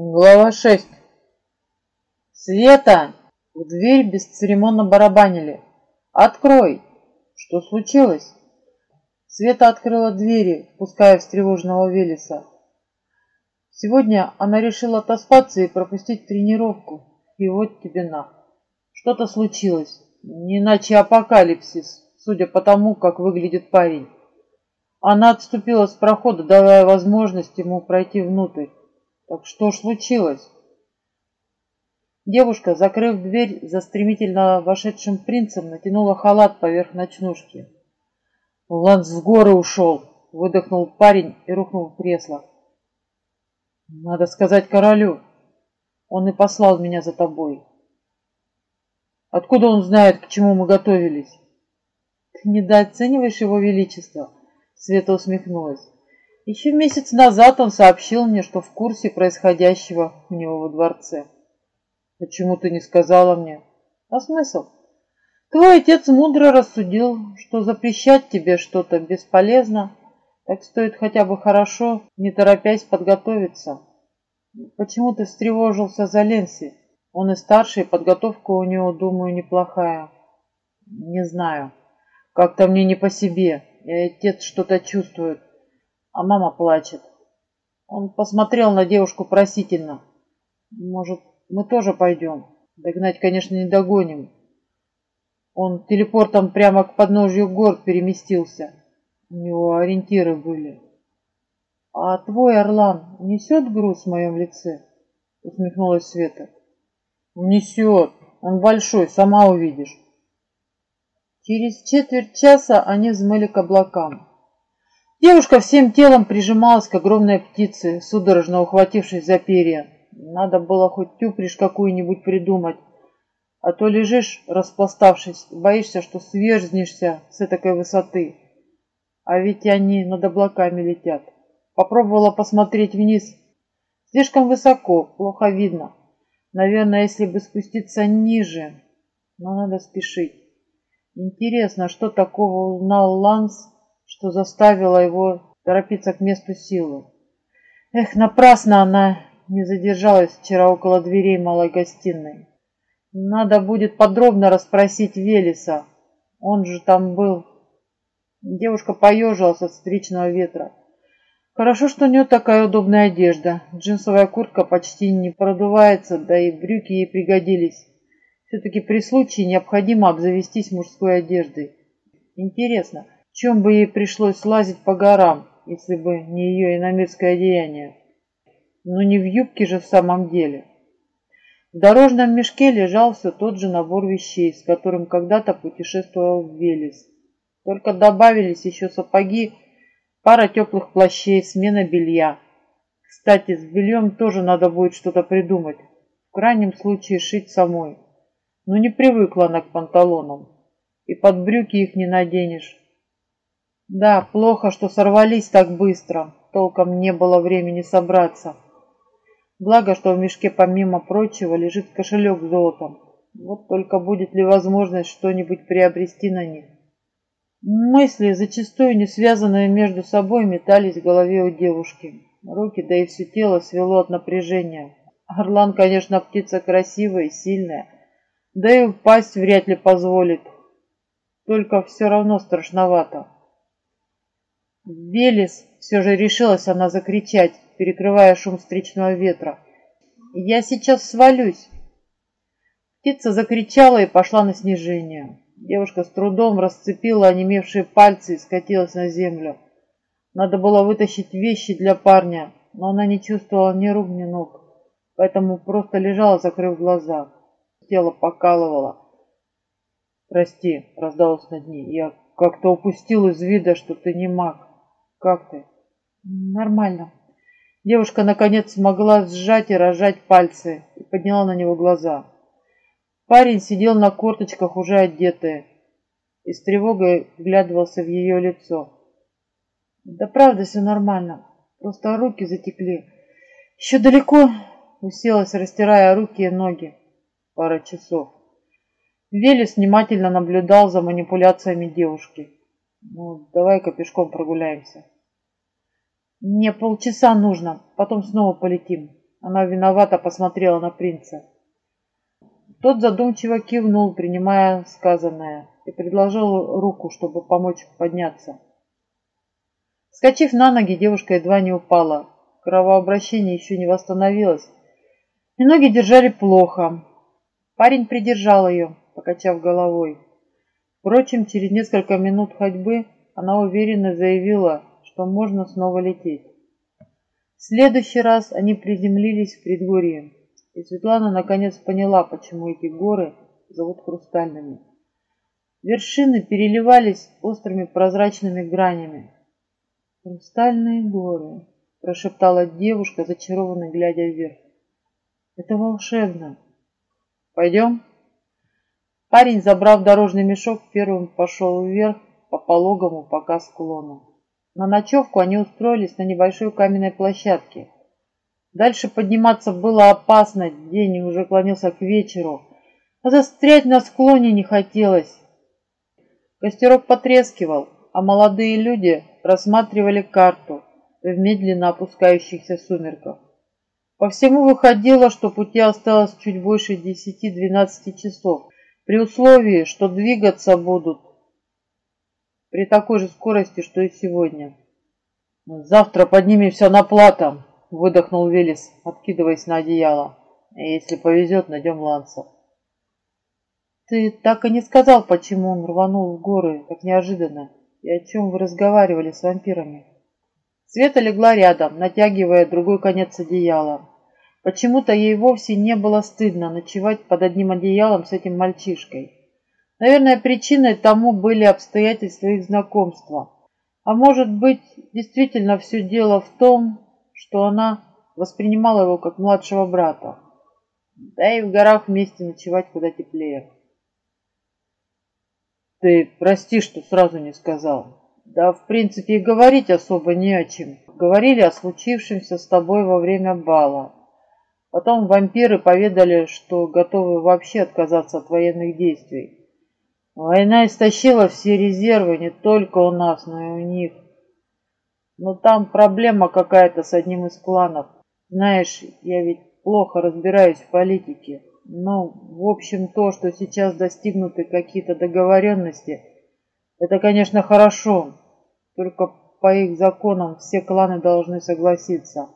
Глава 6. Света! В дверь бесцеремонно барабанили. Открой! Что случилось? Света открыла двери, пуская встревоженного Велеса. Сегодня она решила отоспаться и пропустить тренировку. И вот тебе на. Что-то случилось. Не иначе апокалипсис, судя по тому, как выглядит парень. Она отступила с прохода, давая возможность ему пройти внутрь. Так что случилось? Девушка, закрыв дверь за стремительно вошедшим принцем, натянула халат поверх ночнушки. Ланс в горы ушел, выдохнул парень и рухнул в кресло. Надо сказать королю. Он и послал меня за тобой. Откуда он знает, к чему мы готовились? Ты недооцениваешь его величество, Света усмехнулась. Еще месяц назад он сообщил мне, что в курсе происходящего у него во дворце. Почему ты не сказала мне? А смысл? Твой отец мудро рассудил, что запрещать тебе что-то бесполезно, так стоит хотя бы хорошо, не торопясь подготовиться. Почему ты встревожился за Ленси? Он и старший, подготовка у него, думаю, неплохая. Не знаю. Как-то мне не по себе, и отец что-то чувствует а мама плачет. Он посмотрел на девушку просительно. Может, мы тоже пойдем? Догнать, конечно, не догоним. Он телепортом прямо к подножью гор переместился. У него ориентиры были. А твой Орлан несет груз в моем лице? Усмехнулась Света. Несет. Он большой, сама увидишь. Через четверть часа они взмыли к облакам. Девушка всем телом прижималась к огромной птице, судорожно ухватившись за перья. Надо было хоть тюприш какую-нибудь придумать, а то лежишь, распластавшись, боишься, что сверзнешься с этой высоты. А ведь они над облаками летят. Попробовала посмотреть вниз. Слишком высоко, плохо видно. Наверное, если бы спуститься ниже, но надо спешить. Интересно, что такого узнал Ланс, что заставило его торопиться к месту силы. Эх, напрасно она не задержалась вчера около дверей малой гостиной. Надо будет подробно расспросить Велеса. Он же там был. Девушка поежилась от встречного ветра. Хорошо, что у нее такая удобная одежда. Джинсовая куртка почти не продувается, да и брюки ей пригодились. Все-таки при случае необходимо обзавестись мужской одеждой. Интересно, чем бы ей пришлось лазить по горам, если бы не ее иномирское одеяние? Но не в юбке же в самом деле. В дорожном мешке лежал все тот же набор вещей, с которым когда-то путешествовал Велес. Только добавились еще сапоги, пара теплых плащей, смена белья. Кстати, с бельем тоже надо будет что-то придумать. В крайнем случае шить самой. Но не привыкла она к панталонам. И под брюки их не наденешь. Да, плохо, что сорвались так быстро. Толком не было времени собраться. Благо, что в мешке помимо прочего лежит кошелек с золотом. Вот только будет ли возможность что-нибудь приобрести на них. Мысли, зачастую не связанные между собой, метались в голове у девушки. Руки, да и все тело свело от напряжения. Орлан, конечно, птица красивая и сильная, да и упасть вряд ли позволит. Только все равно страшновато. Велес, все же решилась она закричать, перекрывая шум встречного ветра. «Я сейчас свалюсь!» Птица закричала и пошла на снижение. Девушка с трудом расцепила онемевшие пальцы и скатилась на землю. Надо было вытащить вещи для парня, но она не чувствовала ни рук, ни ног, поэтому просто лежала, закрыв глаза. Тело покалывало. «Прости», — раздалось над ней, — «я как-то упустил из вида, что ты не маг». «Как ты?» «Нормально». Девушка, наконец, смогла сжать и разжать пальцы и подняла на него глаза. Парень сидел на корточках, уже одетый, и с тревогой вглядывался в ее лицо. «Да правда все нормально, просто руки затекли. Еще далеко?» Уселась, растирая руки и ноги. Пара часов. Велес внимательно наблюдал за манипуляциями девушки. Ну, давай-ка пешком прогуляемся. Мне полчаса нужно, потом снова полетим. Она виновато посмотрела на принца. Тот задумчиво кивнул, принимая сказанное, и предложил руку, чтобы помочь подняться. Скочив на ноги, девушка едва не упала. Кровообращение еще не восстановилось, и ноги держали плохо. Парень придержал ее, покачав головой. Впрочем, через несколько минут ходьбы она уверенно заявила, что можно снова лететь. В следующий раз они приземлились в предгорье, и Светлана наконец поняла, почему эти горы зовут хрустальными. Вершины переливались острыми прозрачными гранями. «Хрустальные горы», — прошептала девушка, зачарованно глядя вверх. «Это волшебно». «Пойдем?» Парень, забрав дорожный мешок, первым пошел вверх по пологому пока склону. На ночевку они устроились на небольшой каменной площадке. Дальше подниматься было опасно, день уже клонился к вечеру, а застрять на склоне не хотелось. Костерок потрескивал, а молодые люди рассматривали карту в медленно опускающихся сумерках. По всему выходило, что пути осталось чуть больше 10-12 часов, при условии, что двигаться будут при такой же скорости, что и сегодня. «Завтра поднимемся на плато», — выдохнул Велес, откидываясь на одеяло. «Если повезет, найдем Ланса». «Ты так и не сказал, почему он рванул в горы так неожиданно, и о чем вы разговаривали с вампирами?» Света легла рядом, натягивая другой конец одеяла. Почему-то ей вовсе не было стыдно ночевать под одним одеялом с этим мальчишкой. Наверное, причиной тому были обстоятельства их знакомства. А может быть, действительно все дело в том, что она воспринимала его как младшего брата. Да и в горах вместе ночевать куда теплее. Ты прости, что сразу не сказал. Да, в принципе, и говорить особо не о чем. Говорили о случившемся с тобой во время бала. Потом вампиры поведали, что готовы вообще отказаться от военных действий. Война истощила все резервы не только у нас, но и у них. Но там проблема какая-то с одним из кланов. Знаешь, я ведь плохо разбираюсь в политике. Но, в общем, то, что сейчас достигнуты какие-то договоренности, это, конечно, хорошо. Только по их законам все кланы должны согласиться.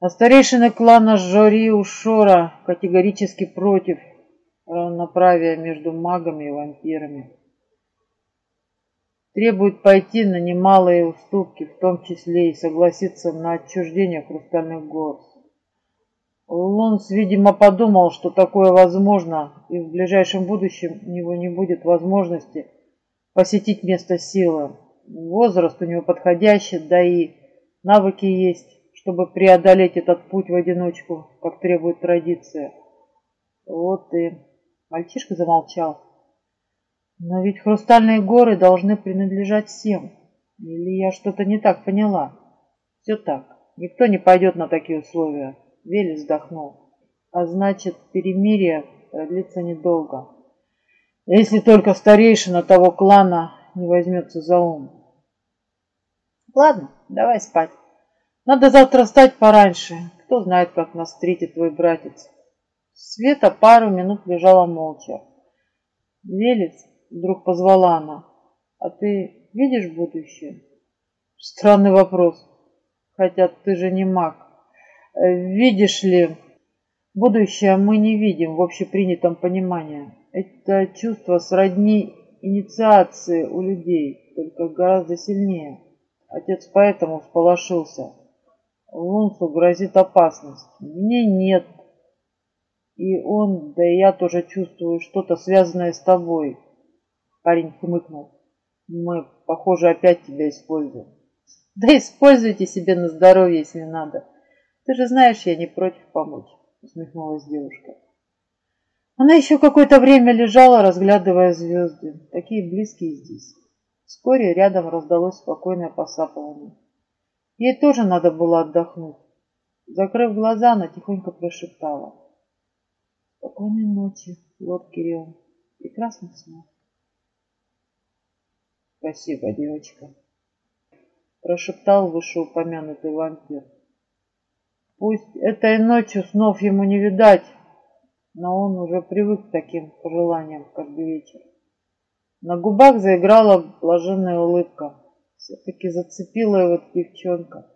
А старейшины клана Жори Ушора категорически против – равноправия между магами и вампирами. Требует пойти на немалые уступки, в том числе и согласиться на отчуждение хрустальных гор. Лунс, видимо, подумал, что такое возможно, и в ближайшем будущем у него не будет возможности посетить место силы. Возраст у него подходящий, да и навыки есть, чтобы преодолеть этот путь в одиночку, как требует традиция. Вот и Мальчишка замолчал. Но ведь хрустальные горы должны принадлежать всем. Или я что-то не так поняла? Все так. Никто не пойдет на такие условия. Вели вздохнул. А значит, перемирие продлится недолго. Если только старейшина того клана не возьмется за ум. Ладно, давай спать. Надо завтра встать пораньше. Кто знает, как нас встретит твой братец. Света пару минут лежала молча. «Велес?» — вдруг позвала она. «А ты видишь будущее?» Странный вопрос. Хотя ты же не маг. Э, видишь ли, будущее мы не видим в общепринятом понимании. Это чувство сродни инициации у людей, только гораздо сильнее. Отец поэтому всполошился. Лунсу грозит опасность. Мне нет, и он, да и я тоже чувствую что-то связанное с тобой. Парень хмыкнул. Мы, похоже, опять тебя используем. Да используйте себе на здоровье, если надо. Ты же знаешь, я не против помочь, усмехнулась девушка. Она еще какое-то время лежала, разглядывая звезды, такие близкие здесь. Вскоре рядом раздалось спокойное посапывание. Ей тоже надо было отдохнуть. Закрыв глаза, она тихонько прошептала. Спокойной ночи, лорд Кирилл. Прекрасных снов. Спасибо, девочка. Прошептал вышеупомянутый вампир. Пусть этой ночью снов ему не видать, но он уже привык к таким пожеланиям каждый вечер. На губах заиграла блаженная улыбка. Все-таки зацепила его девчонка.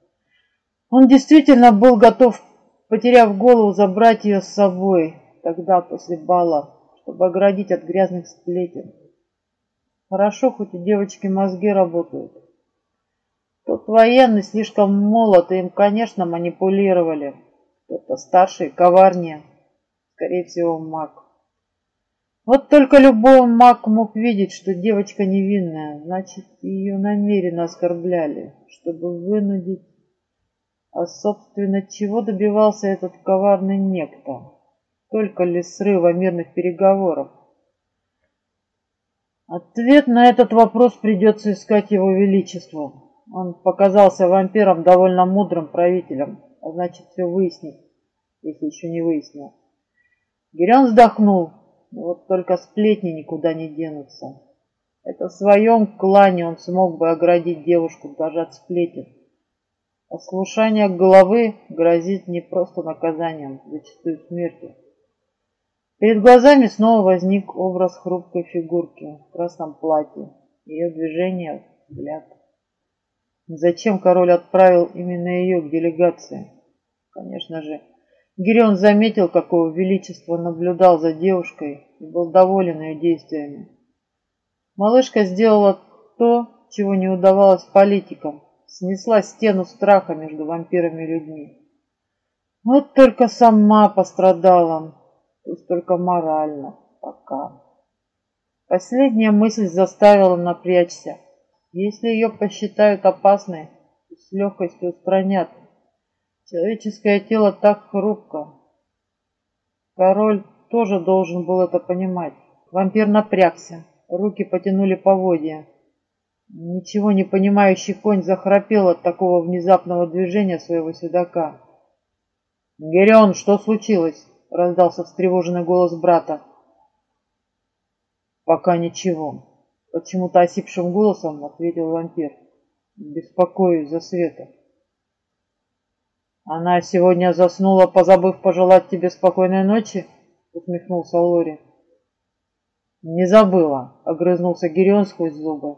Он действительно был готов, потеряв голову, забрать ее с собой тогда, после бала, чтобы оградить от грязных сплетен. Хорошо, хоть у девочки мозги работают. Тот военный слишком молод, и им, конечно, манипулировали. Кто-то старший, коварнее. Скорее всего, маг. Вот только любой маг мог видеть, что девочка невинная, значит, ее намеренно оскорбляли, чтобы вынудить. А, собственно, чего добивался этот коварный некто? Только ли срыва мирных переговоров? Ответ на этот вопрос придется искать его величеству. Он показался вампиром довольно мудрым правителем, а значит, все выяснит, если еще не выяснил. Гирион вздохнул, вот только сплетни никуда не денутся. Это в своем клане он смог бы оградить девушку даже от сплетен. Ослушание головы грозит не просто наказанием, зачастую смертью. Перед глазами снова возник образ хрупкой фигурки в красном платье, ее движение, взгляд. Зачем король отправил именно ее к делегации? Конечно же, Гирион заметил, какого величества наблюдал за девушкой и был доволен ее действиями. Малышка сделала то, чего не удавалось политикам, снесла стену страха между вампирами и людьми. Вот только сама пострадала, пусть только морально, пока. Последняя мысль заставила напрячься. Если ее посчитают опасной, с легкостью устранят. Человеческое тело так хрупко. Король тоже должен был это понимать. Вампир напрягся, руки потянули поводья. Ничего не понимающий конь захрапел от такого внезапного движения своего седока. «Герион, что случилось?» — раздался встревоженный голос брата. «Пока ничего», Почему-то осипшим голосом ответил вампир. Беспокоюсь за Света. Она сегодня заснула, позабыв пожелать тебе спокойной ночи? Усмехнулся Лори. Не забыла, огрызнулся Гирион сквозь зубы.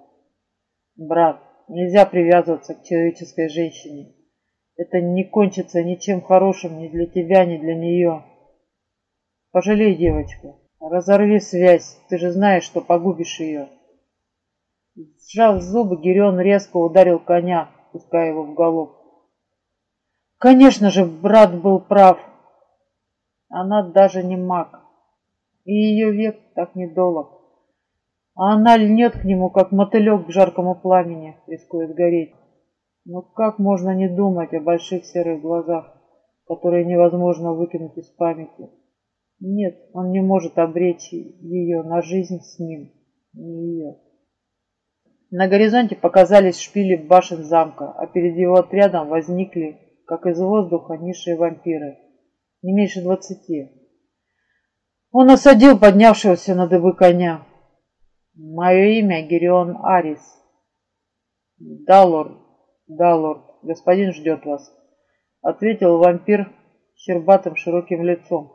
Брат, нельзя привязываться к человеческой женщине. Это не кончится ничем хорошим ни для тебя, ни для нее. Пожалей девочку. Разорви связь, ты же знаешь, что погубишь ее. Сжав зубы, Гирион резко ударил коня, пуская его в голов. Конечно же, брат был прав. Она даже не маг, и ее век так недолг. А она льнет к нему, как мотылек к жаркому пламени, рискуя сгореть. Но как можно не думать о больших серых глазах, которые невозможно выкинуть из памяти? Нет, он не может обречь ее на жизнь с ним, не ее. На горизонте показались шпили башен замка, а перед его отрядом возникли, как из воздуха, низшие вампиры, не меньше двадцати. Он осадил поднявшегося на дыбы коня. «Мое имя Герион Арис». «Да, лорд, да, лорд, господин ждет вас», — ответил вампир щербатым широким лицом.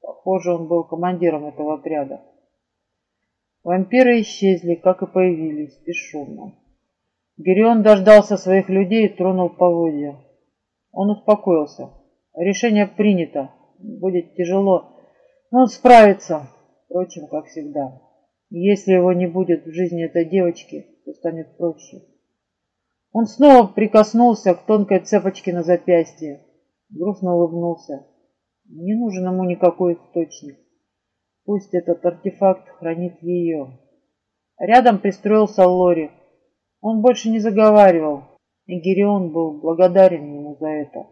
Похоже, он был командиром этого отряда. Вампиры исчезли, как и появились, бесшумно. Герион дождался своих людей и тронул поводья. Он успокоился. Решение принято. Будет тяжело, но он справится. Впрочем, как всегда. Если его не будет в жизни этой девочки, то станет проще. Он снова прикоснулся к тонкой цепочке на запястье. Грустно улыбнулся. Не нужен ему никакой источник. Пусть этот артефакт хранит ее. Рядом пристроился Лори. Он больше не заговаривал, и Гирион был благодарен ему за это.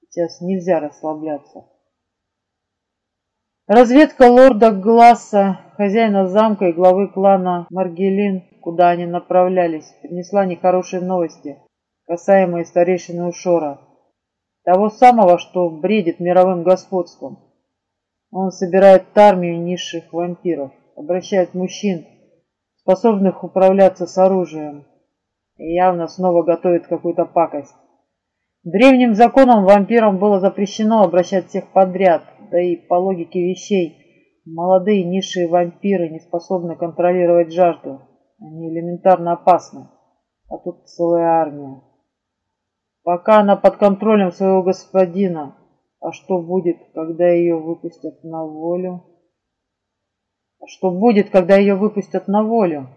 Сейчас нельзя расслабляться. Разведка лорда Гласса, хозяина замка и главы клана Маргелин, куда они направлялись, принесла нехорошие новости, касаемые старейшины Ушора, того самого, что бредит мировым господством. Он собирает армию низших вампиров, обращает мужчин, способных управляться с оружием, и явно снова готовит какую-то пакость. Древним законом вампирам было запрещено обращать всех подряд, да и по логике вещей молодые низшие вампиры не способны контролировать жажду. Они элементарно опасны, а тут целая армия. Пока она под контролем своего господина, а что будет, когда ее выпустят на волю? А что будет, когда ее выпустят на волю?